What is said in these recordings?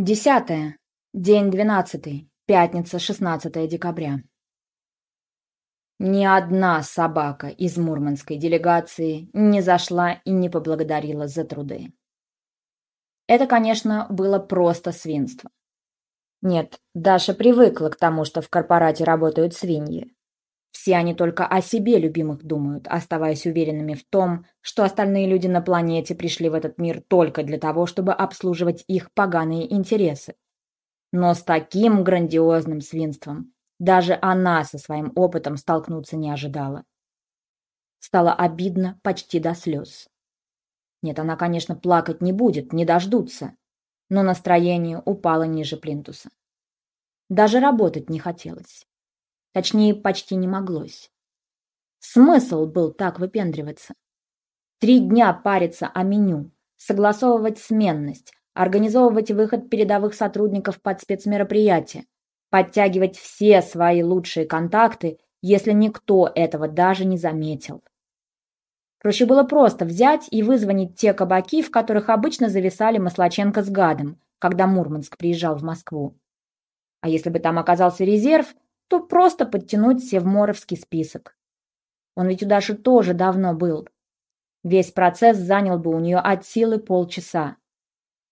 Десятое. День двенадцатый. Пятница, 16 декабря. Ни одна собака из мурманской делегации не зашла и не поблагодарила за труды. Это, конечно, было просто свинство. Нет, Даша привыкла к тому, что в корпорате работают свиньи. Все они только о себе любимых думают, оставаясь уверенными в том, что остальные люди на планете пришли в этот мир только для того, чтобы обслуживать их поганые интересы. Но с таким грандиозным свинством даже она со своим опытом столкнуться не ожидала. Стало обидно почти до слез. Нет, она, конечно, плакать не будет, не дождутся, но настроение упало ниже плинтуса. Даже работать не хотелось. Точнее, почти не моглось. Смысл был так выпендриваться. Три дня париться о меню, согласовывать сменность, организовывать выход передовых сотрудников под спецмероприятия, подтягивать все свои лучшие контакты, если никто этого даже не заметил. Проще было просто взять и вызвонить те кабаки, в которых обычно зависали Маслаченко с гадом, когда Мурманск приезжал в Москву. А если бы там оказался резерв, то просто подтянуть Севморовский список. Он ведь у Даши тоже давно был. Весь процесс занял бы у нее от силы полчаса.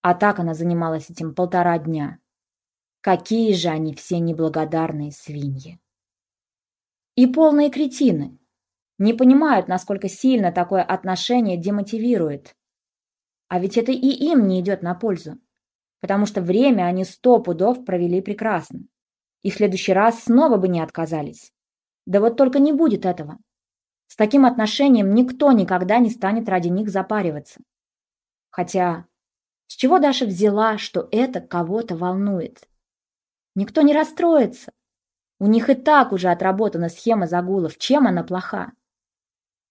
А так она занималась этим полтора дня. Какие же они все неблагодарные свиньи. И полные кретины. Не понимают, насколько сильно такое отношение демотивирует. А ведь это и им не идет на пользу. Потому что время они сто пудов провели прекрасно и в следующий раз снова бы не отказались. Да вот только не будет этого. С таким отношением никто никогда не станет ради них запариваться. Хотя, с чего Даша взяла, что это кого-то волнует? Никто не расстроится. У них и так уже отработана схема загулов. Чем она плоха?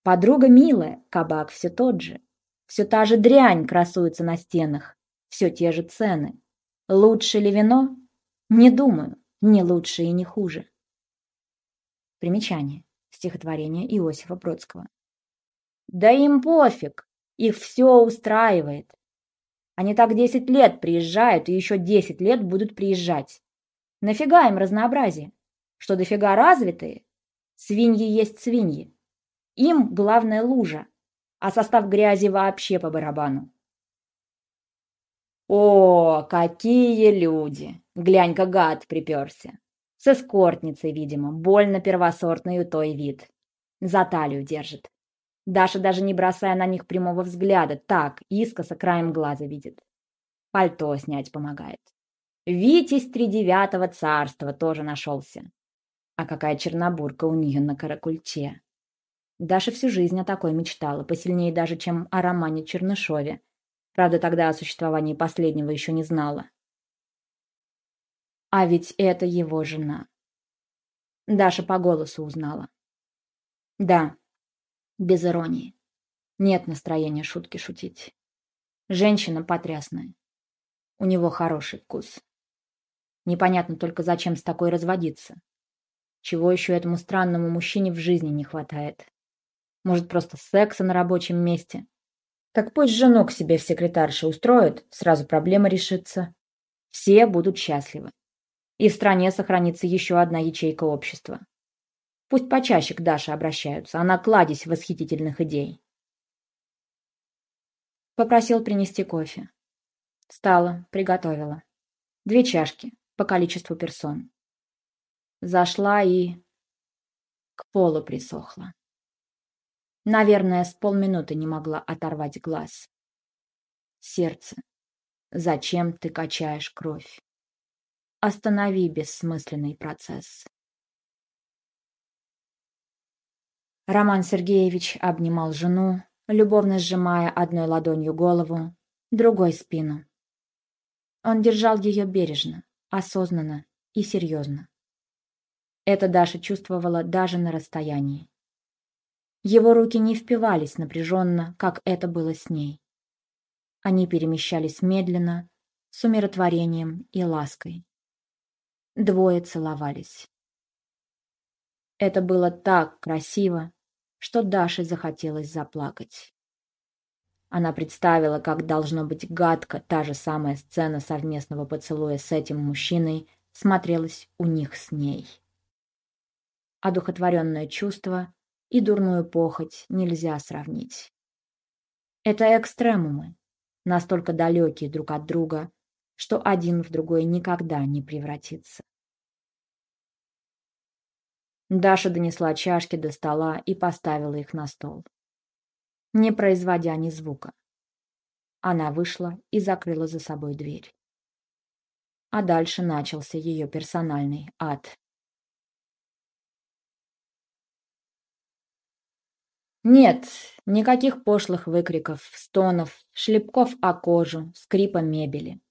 Подруга милая, кабак все тот же. Все та же дрянь красуется на стенах. Все те же цены. Лучше ли вино? Не думаю. Не лучше и не хуже. Примечание. Стихотворение Иосифа Бродского. Да им пофиг, их все устраивает. Они так десять лет приезжают и еще десять лет будут приезжать. Нафига им разнообразие? Что дофига развитые? Свиньи есть свиньи. Им главная лужа, а состав грязи вообще по барабану. О, какие люди! Глянь-ка гад приперся. С эскортницей, видимо, больно первосортный у той вид. За талию держит. Даша, даже не бросая на них прямого взгляда, так, искоса краем глаза видит. Пальто снять помогает. Витязь тридевятого царства тоже нашелся. А какая чернобурка у нее на каракульче. Даша всю жизнь о такой мечтала, посильнее даже, чем о романе Чернышове, Правда, тогда о существовании последнего еще не знала. А ведь это его жена. Даша по голосу узнала. Да, без иронии. Нет настроения шутки шутить. Женщина потрясная. У него хороший вкус. Непонятно только, зачем с такой разводиться. Чего еще этому странному мужчине в жизни не хватает? Может, просто секса на рабочем месте? Так пусть жену к себе в секретарше устроят, сразу проблема решится. Все будут счастливы. И в стране сохранится еще одна ячейка общества. Пусть почаще к Даше обращаются, она кладезь восхитительных идей. Попросил принести кофе. Встала, приготовила. Две чашки, по количеству персон. Зашла и... к полу присохла. Наверное, с полминуты не могла оторвать глаз. Сердце, зачем ты качаешь кровь? Останови бессмысленный процесс. Роман Сергеевич обнимал жену, любовно сжимая одной ладонью голову, другой спину. Он держал ее бережно, осознанно и серьезно. Это Даша чувствовала даже на расстоянии. Его руки не впивались напряженно, как это было с ней. Они перемещались медленно, с умиротворением и лаской. Двое целовались. Это было так красиво, что Даше захотелось заплакать. Она представила, как должно быть гадко та же самая сцена совместного поцелуя с этим мужчиной смотрелась у них с ней. Одухотворенное чувство и дурную похоть нельзя сравнить. Это экстремумы, настолько далекие друг от друга, что один в другой никогда не превратится. Даша донесла чашки до стола и поставила их на стол, не производя ни звука. Она вышла и закрыла за собой дверь. А дальше начался ее персональный ад. Нет, никаких пошлых выкриков, стонов, шлепков о кожу, скрипа мебели.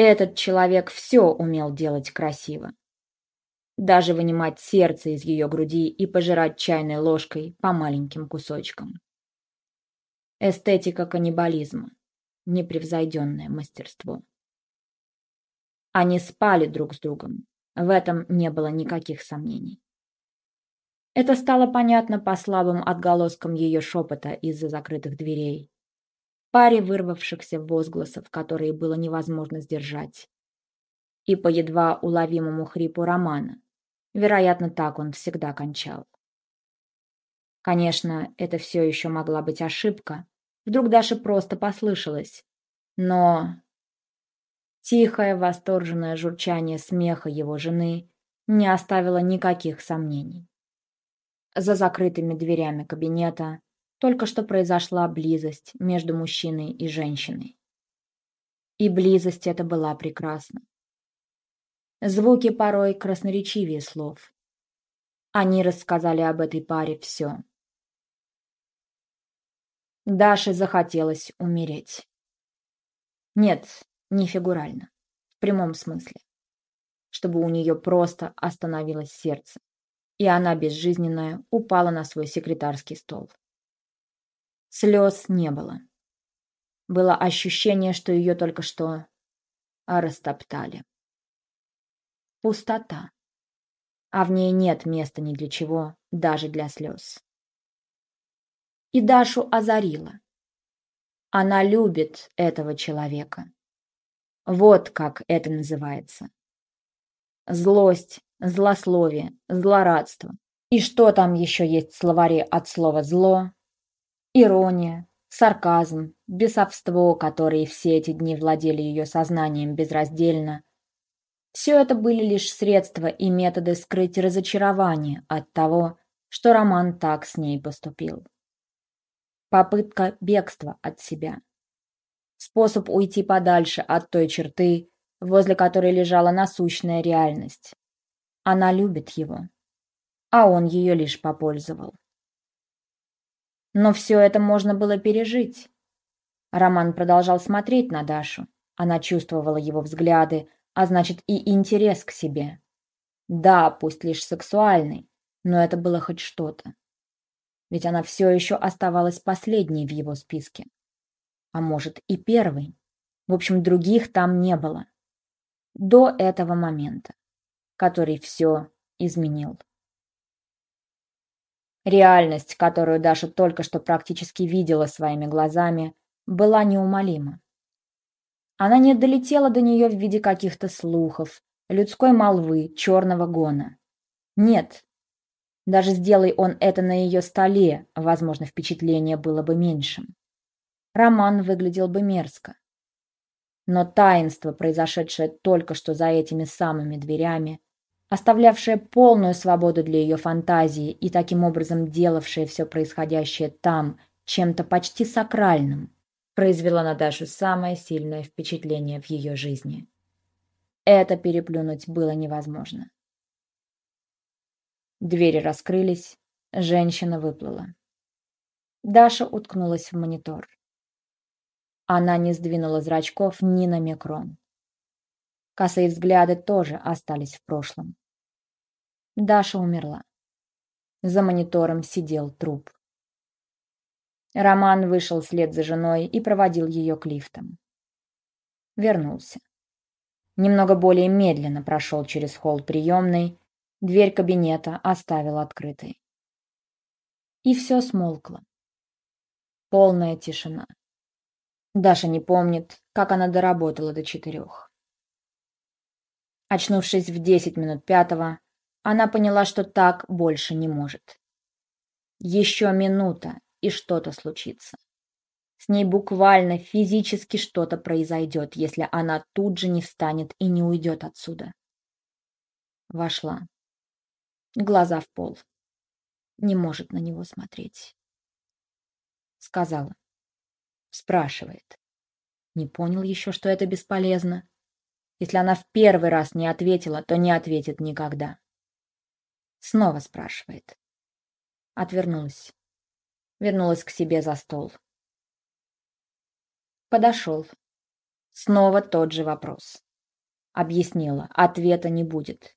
Этот человек все умел делать красиво. Даже вынимать сердце из ее груди и пожирать чайной ложкой по маленьким кусочкам. Эстетика каннибализма. Непревзойденное мастерство. Они спали друг с другом. В этом не было никаких сомнений. Это стало понятно по слабым отголоскам ее шепота из-за закрытых дверей паре вырвавшихся возгласов, которые было невозможно сдержать, и по едва уловимому хрипу Романа. Вероятно, так он всегда кончал. Конечно, это все еще могла быть ошибка. Вдруг Даша просто послышалась. Но тихое восторженное журчание смеха его жены не оставило никаких сомнений. За закрытыми дверями кабинета только что произошла близость между мужчиной и женщиной. И близость эта была прекрасна. Звуки порой красноречивее слов. Они рассказали об этой паре все. Даше захотелось умереть. Нет, не фигурально, в прямом смысле. Чтобы у нее просто остановилось сердце, и она безжизненная упала на свой секретарский стол. Слез не было. Было ощущение, что ее только что растоптали. Пустота. А в ней нет места ни для чего, даже для слез. И Дашу озарила. Она любит этого человека. Вот как это называется. Злость, злословие, злорадство. И что там еще есть в словаре от слова «зло», Ирония, сарказм, бесовство, которые все эти дни владели ее сознанием безраздельно. Все это были лишь средства и методы скрыть разочарование от того, что Роман так с ней поступил. Попытка бегства от себя. Способ уйти подальше от той черты, возле которой лежала насущная реальность. Она любит его, а он ее лишь попользовал. Но все это можно было пережить. Роман продолжал смотреть на Дашу. Она чувствовала его взгляды, а значит и интерес к себе. Да, пусть лишь сексуальный, но это было хоть что-то. Ведь она все еще оставалась последней в его списке. А может и первой. В общем, других там не было. До этого момента, который все изменил. Реальность, которую Даша только что практически видела своими глазами, была неумолима. Она не долетела до нее в виде каких-то слухов, людской молвы, черного гона. Нет. Даже сделай он это на ее столе, возможно, впечатление было бы меньшим. Роман выглядел бы мерзко. Но таинство, произошедшее только что за этими самыми дверями, оставлявшая полную свободу для ее фантазии и таким образом делавшая все происходящее там чем-то почти сакральным, произвела на Дашу самое сильное впечатление в ее жизни. Это переплюнуть было невозможно. Двери раскрылись, женщина выплыла. Даша уткнулась в монитор. Она не сдвинула зрачков ни на микрон. Косые взгляды тоже остались в прошлом. Даша умерла. За монитором сидел труп. Роман вышел вслед за женой и проводил ее к лифтам. Вернулся. Немного более медленно прошел через холл приемной, дверь кабинета оставил открытой. И все смолкло. Полная тишина. Даша не помнит, как она доработала до четырех. Очнувшись в десять минут пятого, она поняла, что так больше не может. Еще минута, и что-то случится. С ней буквально физически что-то произойдет, если она тут же не встанет и не уйдет отсюда. Вошла. Глаза в пол. Не может на него смотреть. Сказала. Спрашивает. Не понял еще, что это бесполезно. Если она в первый раз не ответила, то не ответит никогда. Снова спрашивает. Отвернулась. Вернулась к себе за стол. Подошел. Снова тот же вопрос. Объяснила, ответа не будет.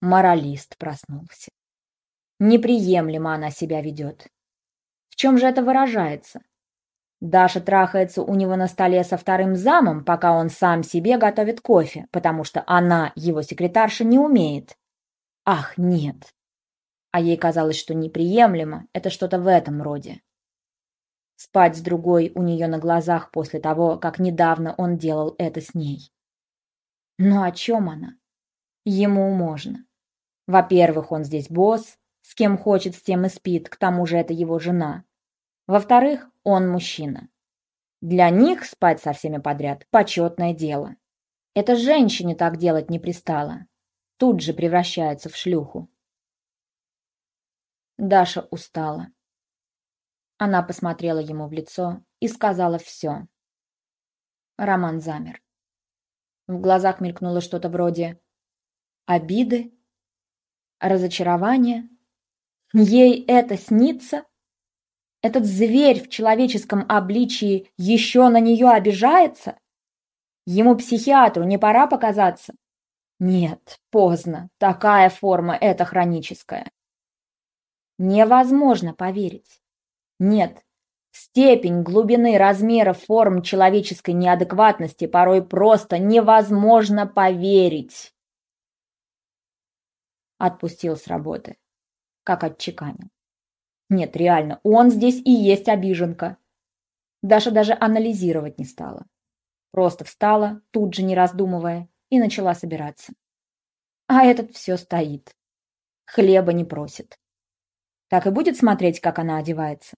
Моралист проснулся. Неприемлемо она себя ведет. В чем же это выражается? Даша трахается у него на столе со вторым замом, пока он сам себе готовит кофе, потому что она, его секретарша, не умеет. Ах, нет. А ей казалось, что неприемлемо – это что-то в этом роде. Спать с другой у нее на глазах после того, как недавно он делал это с ней. Но о чем она? Ему можно. Во-первых, он здесь босс, с кем хочет, с тем и спит, к тому же это его жена. Во-вторых, он мужчина. Для них спать со всеми подряд – почетное дело. Это женщине так делать не пристало тут же превращается в шлюху. Даша устала. Она посмотрела ему в лицо и сказала все. Роман замер. В глазах мелькнуло что-то вроде обиды, разочарования. Ей это снится? Этот зверь в человеческом обличии еще на нее обижается? Ему, психиатру, не пора показаться? Нет, поздно. Такая форма – это хроническая. Невозможно поверить. Нет, степень глубины размера форм человеческой неадекватности порой просто невозможно поверить. Отпустил с работы. Как отчеканил. Нет, реально, он здесь и есть обиженка. Даша даже анализировать не стала. Просто встала, тут же не раздумывая, и начала собираться. А этот все стоит. Хлеба не просит. Так и будет смотреть, как она одевается?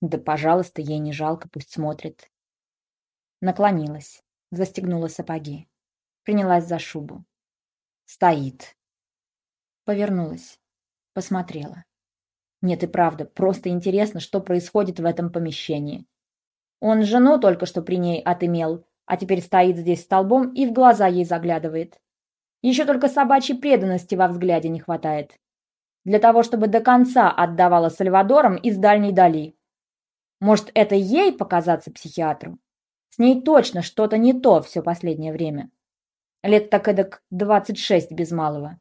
Да, пожалуйста, ей не жалко, пусть смотрит. Наклонилась, застегнула сапоги. Принялась за шубу. Стоит. Повернулась. Посмотрела. Нет, и правда, просто интересно, что происходит в этом помещении. Он жену только что при ней отымел, а теперь стоит здесь столбом и в глаза ей заглядывает. Еще только собачьей преданности во взгляде не хватает. Для того, чтобы до конца отдавала Сальвадором из дальней дали. Может, это ей показаться психиатру? С ней точно что-то не то все последнее время. Лет так эдак двадцать шесть без малого.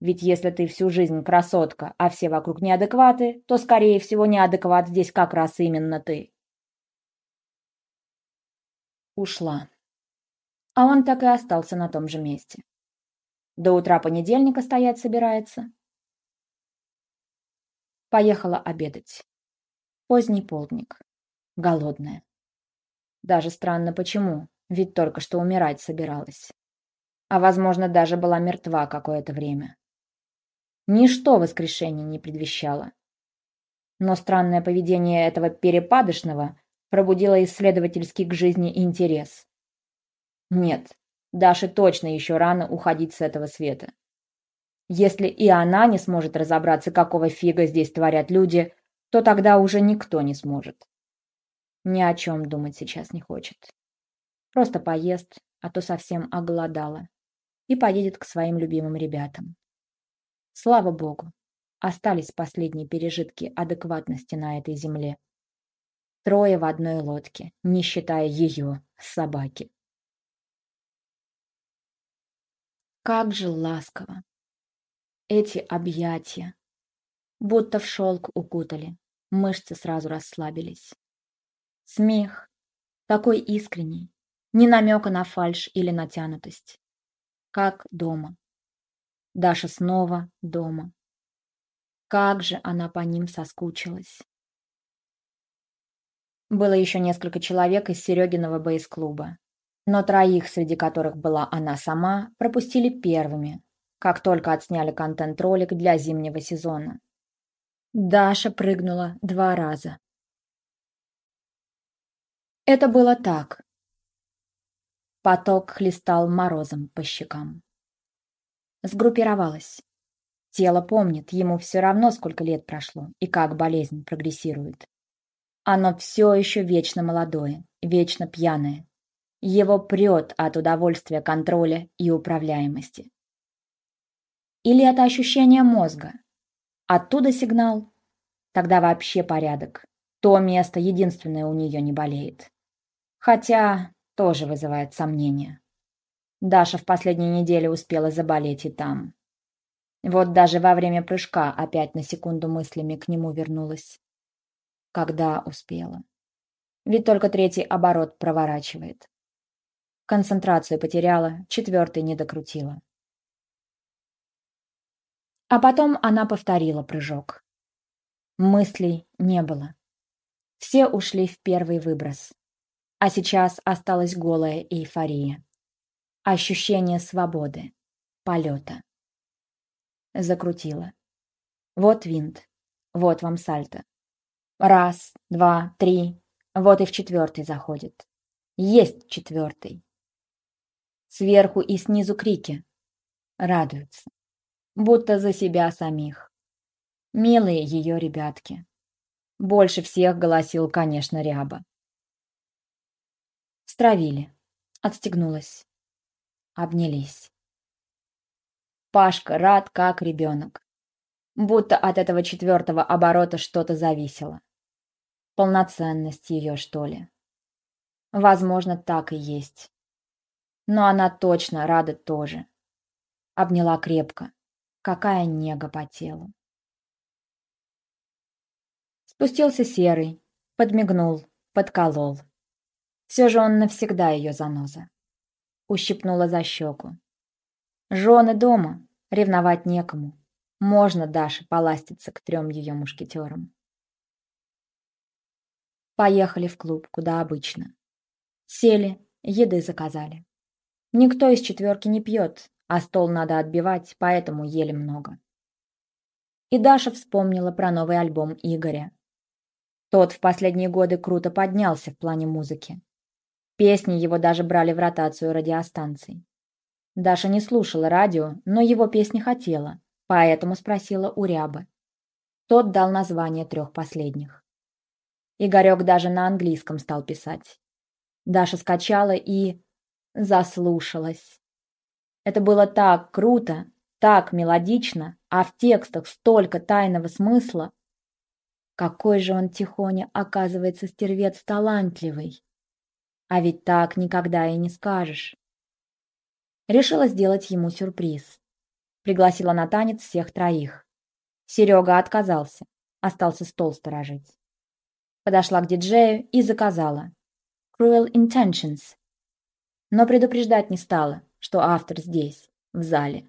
Ведь если ты всю жизнь красотка, а все вокруг неадекваты, то, скорее всего, неадекват здесь как раз именно ты ушла. А он так и остался на том же месте. До утра понедельника стоять собирается. Поехала обедать. Поздний полдник. Голодная. Даже странно почему, ведь только что умирать собиралась. А, возможно, даже была мертва какое-то время. Ничто воскрешение не предвещало. Но странное поведение этого перепадочного пробудила исследовательский к жизни интерес. Нет, Даше точно еще рано уходить с этого света. Если и она не сможет разобраться, какого фига здесь творят люди, то тогда уже никто не сможет. Ни о чем думать сейчас не хочет. Просто поест, а то совсем оголодала. И поедет к своим любимым ребятам. Слава богу, остались последние пережитки адекватности на этой земле. Трое в одной лодке, не считая ее, собаки. Как же ласково. Эти объятия. Будто в шелк укутали, мышцы сразу расслабились. Смех. Такой искренний, ни намека на фальшь или натянутость. Как дома. Даша снова дома. Как же она по ним соскучилась. Было еще несколько человек из Серегиного бейс-клуба. Но троих, среди которых была она сама, пропустили первыми, как только отсняли контент-ролик для зимнего сезона. Даша прыгнула два раза. Это было так. Поток хлестал морозом по щекам. Сгруппировалась. Тело помнит, ему все равно, сколько лет прошло и как болезнь прогрессирует. Оно все еще вечно молодое, вечно пьяное. Его прет от удовольствия контроля и управляемости. Или это ощущение мозга? Оттуда сигнал? Тогда вообще порядок. То место единственное у нее не болеет. Хотя тоже вызывает сомнения. Даша в последние недели успела заболеть и там. Вот даже во время прыжка опять на секунду мыслями к нему вернулась. Когда успела? Ведь только третий оборот проворачивает. Концентрацию потеряла, четвертый не докрутила. А потом она повторила прыжок. Мыслей не было. Все ушли в первый выброс. А сейчас осталась голая эйфория. Ощущение свободы, полета закрутила. Вот винт, вот вам сальто. Раз, два, три, вот и в четвертый заходит. Есть четвертый. Сверху и снизу крики. Радуются. Будто за себя самих. Милые ее ребятки. Больше всех голосил, конечно, Ряба. Стравили. Отстегнулась. Обнялись. Пашка рад, как ребенок. Будто от этого четвертого оборота что-то зависело. Полноценность ее, что ли. Возможно, так и есть. Но она точно рада тоже. Обняла крепко. Какая нега по телу. Спустился серый, подмигнул, подколол. Все же он навсегда ее заноза. Ущипнула за щеку. Жены дома, ревновать некому. Можно Даше поластиться к трем ее мушкетерам. Поехали в клуб, куда обычно. Сели, еды заказали. Никто из четверки не пьет, а стол надо отбивать, поэтому ели много. И Даша вспомнила про новый альбом Игоря. Тот в последние годы круто поднялся в плане музыки. Песни его даже брали в ротацию радиостанций. Даша не слушала радио, но его песни хотела, поэтому спросила у Рябы. Тот дал название трех последних. Игорек даже на английском стал писать. Даша скачала и... заслушалась. Это было так круто, так мелодично, а в текстах столько тайного смысла. Какой же он тихоня, оказывается, стервец талантливый. А ведь так никогда и не скажешь. Решила сделать ему сюрприз. Пригласила на танец всех троих. Серега отказался, остался стол сторожить. Подошла к диджею и заказала. Cruel Intentions. Но предупреждать не стала, что автор здесь, в зале.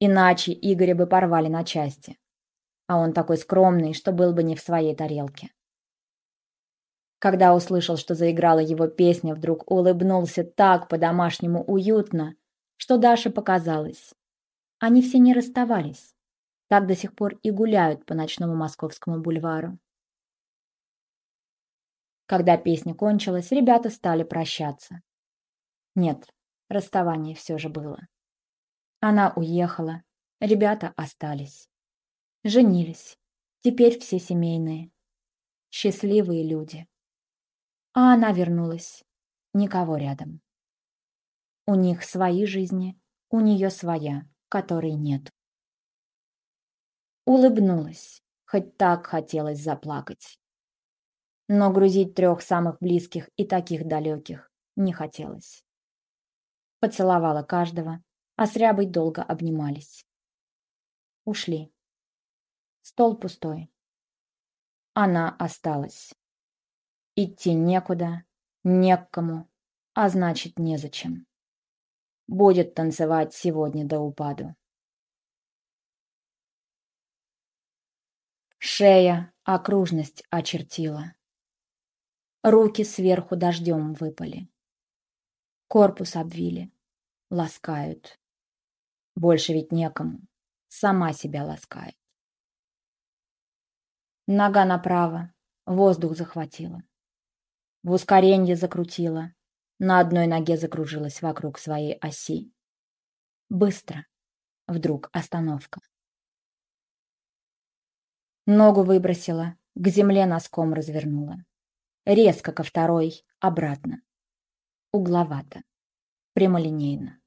Иначе Игоря бы порвали на части. А он такой скромный, что был бы не в своей тарелке. Когда услышал, что заиграла его песня, вдруг улыбнулся так по-домашнему уютно, что Даше показалось. Они все не расставались. Так до сих пор и гуляют по ночному московскому бульвару. Когда песня кончилась, ребята стали прощаться. Нет, расставание все же было. Она уехала, ребята остались. Женились. Теперь все семейные. Счастливые люди. А она вернулась. Никого рядом. У них свои жизни, у нее своя, которой нет. Улыбнулась, хоть так хотелось заплакать. Но грузить трех самых близких и таких далеких не хотелось. Поцеловала каждого, а с Рябой долго обнимались. Ушли. Стол пустой. Она осталась. Идти некуда, не к кому, а значит, незачем. Будет танцевать сегодня до упаду. Шея окружность очертила. Руки сверху дождем выпали. Корпус обвили. Ласкают. Больше ведь некому. Сама себя ласкает. Нога направо. Воздух захватила. В ускоренье закрутила. На одной ноге закружилась вокруг своей оси. Быстро. Вдруг остановка. Ногу выбросила, к земле носком развернула. Резко ко второй, обратно. Угловато. Прямолинейно.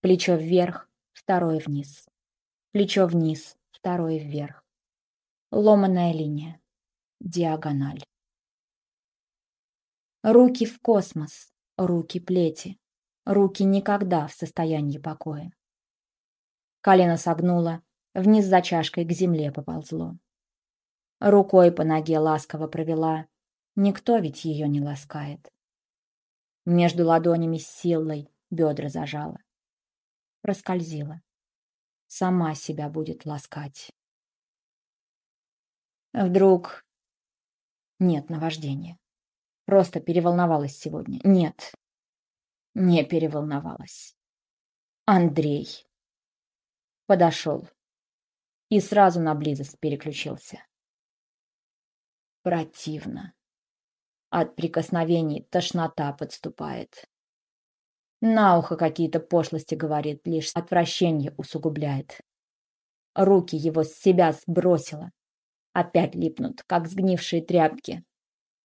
Плечо вверх, второе вниз. Плечо вниз, второе вверх. Ломаная линия. Диагональ. Руки в космос, руки плети. Руки никогда в состоянии покоя. Колено согнуло, вниз за чашкой к земле поползло. Рукой по ноге ласково провела, никто ведь ее не ласкает. Между ладонями силой бедра зажала. Проскользила. Сама себя будет ласкать. Вдруг... Нет наваждения. Просто переволновалась сегодня. Нет, не переволновалась. Андрей. Подошел. И сразу на близость переключился. Противно. От прикосновений тошнота подступает. На ухо какие-то пошлости говорит, лишь отвращение усугубляет. Руки его с себя сбросила. Опять липнут, как сгнившие тряпки.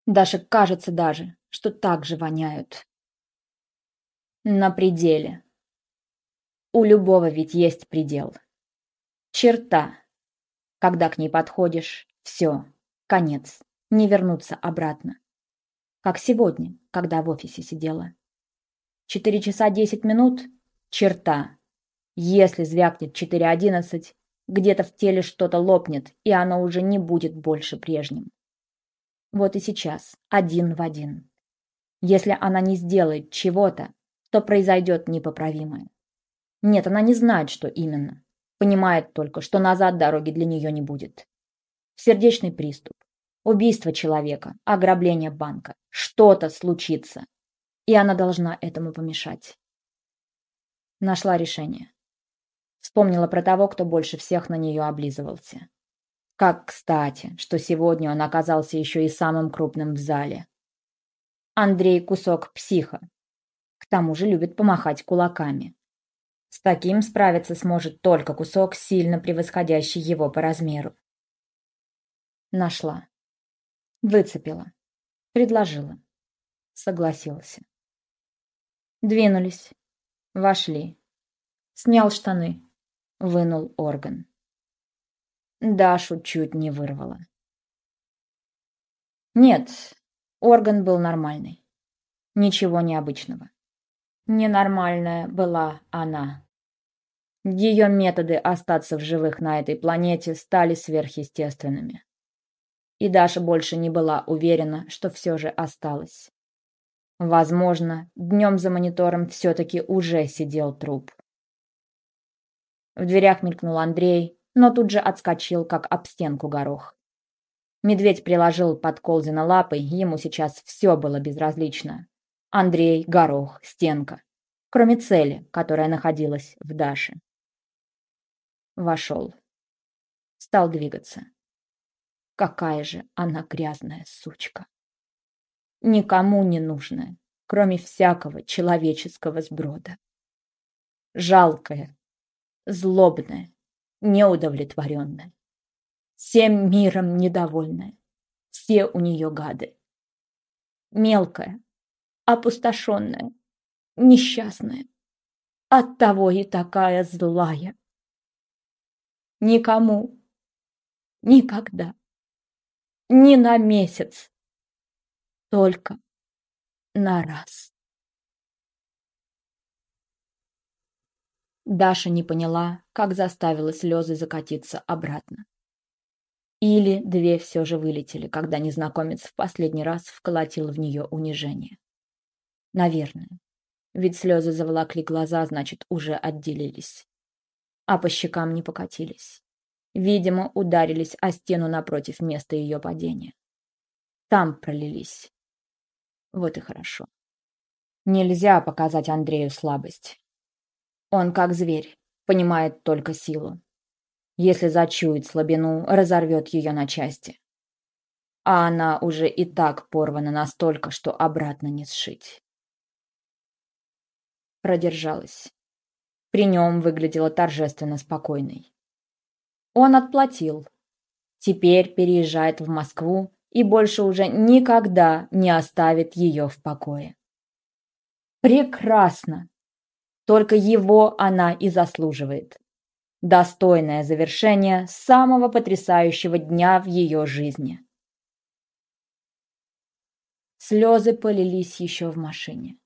Даже кажется даже, что так же воняют. На пределе. У любого ведь есть предел. Черта. Когда к ней подходишь, все, конец, не вернуться обратно. Как сегодня, когда в офисе сидела. Четыре часа десять минут — черта. Если звякнет четыре одиннадцать, где-то в теле что-то лопнет, и оно уже не будет больше прежним. Вот и сейчас, один в один. Если она не сделает чего-то, то произойдет непоправимое. Нет, она не знает, что именно. Понимает только, что назад дороги для нее не будет. Сердечный приступ, убийство человека, ограбление банка. Что-то случится. И она должна этому помешать. Нашла решение. Вспомнила про того, кто больше всех на нее облизывался. Как кстати, что сегодня он оказался еще и самым крупным в зале. Андрей кусок психа, к тому же любит помахать кулаками. С таким справиться сможет только кусок, сильно превосходящий его по размеру. Нашла. Выцепила. Предложила. Согласился. Двинулись. Вошли. Снял штаны. Вынул орган. Дашу чуть не вырвало. Нет, орган был нормальный. Ничего необычного. Ненормальная была она. Ее методы остаться в живых на этой планете стали сверхъестественными. И Даша больше не была уверена, что все же осталась. Возможно, днем за монитором все-таки уже сидел труп. В дверях мелькнул Андрей, но тут же отскочил, как об стенку горох. Медведь приложил под Колзина лапой, ему сейчас все было безразлично. Андрей, горох, стенка. Кроме цели, которая находилась в Даше. Вошел. Стал двигаться. Какая же она грязная сучка. Никому не нужная, кроме всякого человеческого сброда. Жалкая, злобная, неудовлетворенная. Всем миром недовольная. Все у нее гады. Мелкая, опустошенная, несчастная. Оттого и такая злая. Никому, никогда, ни на месяц, только на раз. Даша не поняла, как заставила слезы закатиться обратно. Или две все же вылетели, когда незнакомец в последний раз вколотил в нее унижение. Наверное. Ведь слезы заволокли глаза, значит, уже отделились. А по щекам не покатились. Видимо, ударились о стену напротив места ее падения. там пролились. Вот и хорошо. Нельзя показать Андрею слабость. Он как зверь, понимает только силу. Если зачует слабину, разорвет ее на части. А она уже и так порвана настолько, что обратно не сшить. Продержалась. При нем выглядела торжественно спокойной. Он отплатил. Теперь переезжает в Москву и больше уже никогда не оставит ее в покое. Прекрасно! Только его она и заслуживает. Достойное завершение самого потрясающего дня в ее жизни. Слезы полились еще в машине.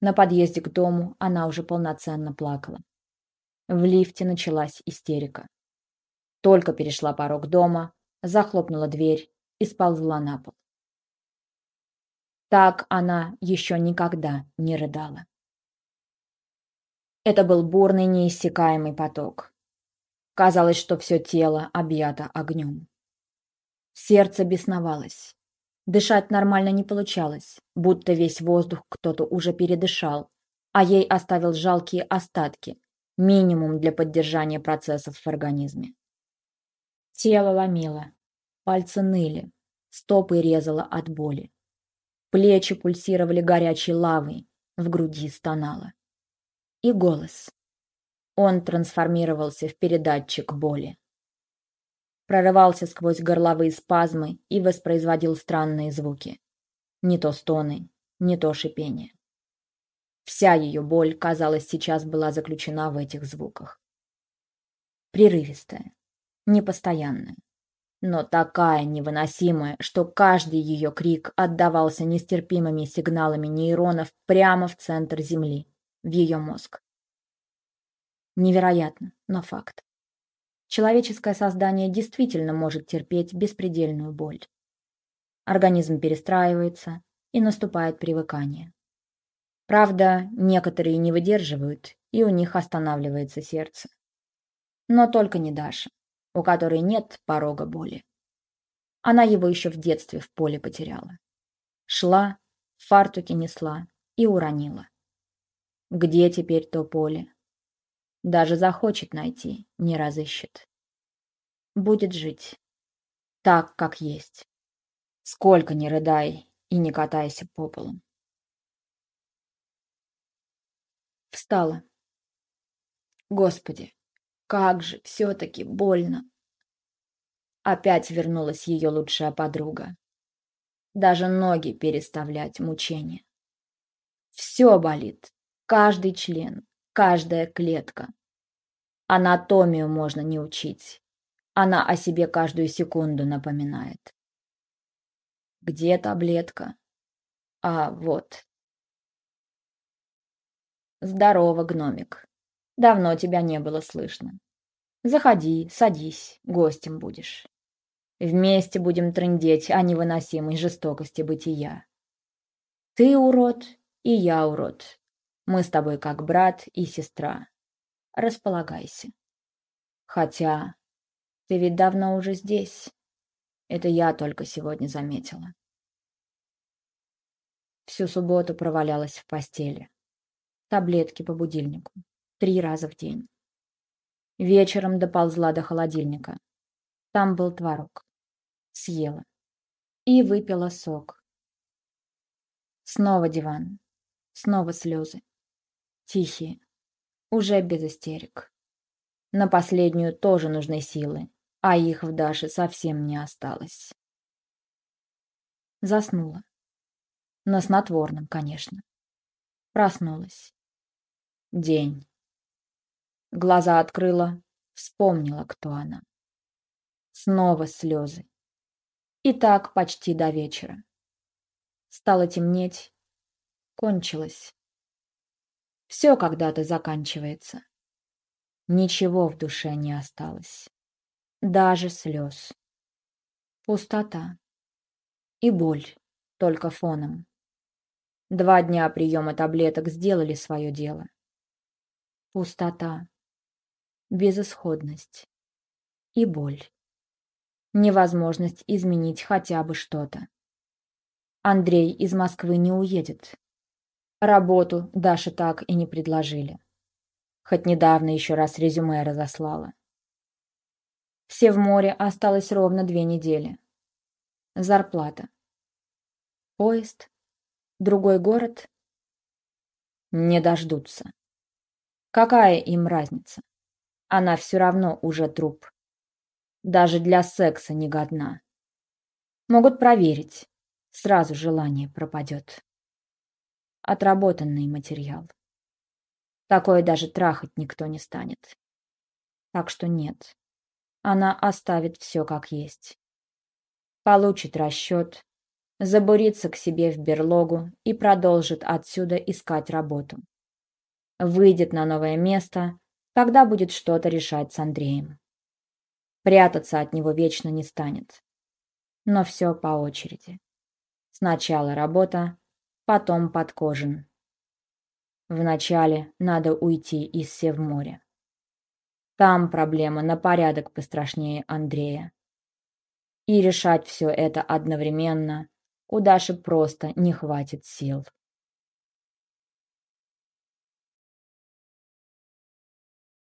На подъезде к дому она уже полноценно плакала. В лифте началась истерика. Только перешла порог дома, захлопнула дверь и сползла на пол. Так она еще никогда не рыдала. Это был бурный неиссякаемый поток. Казалось, что все тело объято огнем. Сердце бесновалось. Дышать нормально не получалось, будто весь воздух кто-то уже передышал, а ей оставил жалкие остатки, минимум для поддержания процессов в организме. Тело ломило, пальцы ныли, стопы резало от боли. Плечи пульсировали горячей лавой, в груди стонало. И голос. Он трансформировался в передатчик боли. Прорывался сквозь горловые спазмы и воспроизводил странные звуки. Не то стоны, не то шипение. Вся ее боль, казалось, сейчас была заключена в этих звуках. Прерывистая, непостоянная но такая невыносимая, что каждый ее крик отдавался нестерпимыми сигналами нейронов прямо в центр Земли, в ее мозг. Невероятно, но факт. Человеческое создание действительно может терпеть беспредельную боль. Организм перестраивается, и наступает привыкание. Правда, некоторые не выдерживают, и у них останавливается сердце. Но только не Даша у которой нет порога боли. Она его еще в детстве в поле потеряла. Шла, в фартуке несла и уронила. Где теперь то поле? Даже захочет найти, не разыщет. Будет жить. Так, как есть. Сколько не рыдай и не катайся по полу. Встала. Господи, как же все-таки больно. Опять вернулась ее лучшая подруга. Даже ноги переставлять мучение. Все болит. Каждый член, каждая клетка. Анатомию можно не учить. Она о себе каждую секунду напоминает. Где таблетка? А, вот. Здорово, гномик. Давно тебя не было слышно. Заходи, садись, гостем будешь. Вместе будем трындеть о невыносимой жестокости бытия. Ты урод, и я урод. Мы с тобой как брат и сестра. Располагайся. Хотя, ты ведь давно уже здесь. Это я только сегодня заметила. Всю субботу провалялась в постели. Таблетки по будильнику три раза в день. Вечером доползла до холодильника. Там был творог. Съела. И выпила сок. Снова диван. Снова слезы. Тихие. Уже без истерик. На последнюю тоже нужны силы, а их в Даше совсем не осталось. Заснула. На снотворном, конечно. Проснулась. День. Глаза открыла, вспомнила, кто она. Снова слезы. И так почти до вечера. Стало темнеть. Кончилось. Все когда-то заканчивается. Ничего в душе не осталось. Даже слез. Пустота. И боль, только фоном. Два дня приема таблеток сделали свое дело. Пустота безысходность и боль. Невозможность изменить хотя бы что-то. Андрей из Москвы не уедет. Работу Даше так и не предложили. Хоть недавно еще раз резюме разослала. Все в море осталось ровно две недели. Зарплата. Поезд. Другой город. Не дождутся. Какая им разница? Она все равно уже труп. Даже для секса не годна. Могут проверить. Сразу желание пропадет. Отработанный материал. Такое даже трахать никто не станет. Так что нет. Она оставит все как есть. Получит расчет, забурится к себе в берлогу и продолжит отсюда искать работу. Выйдет на новое место, тогда будет что-то решать с Андреем. Прятаться от него вечно не станет. Но все по очереди. Сначала работа, потом подкожин. Вначале надо уйти из Севморя. Там проблема на порядок пострашнее Андрея. И решать все это одновременно у Даши просто не хватит сил.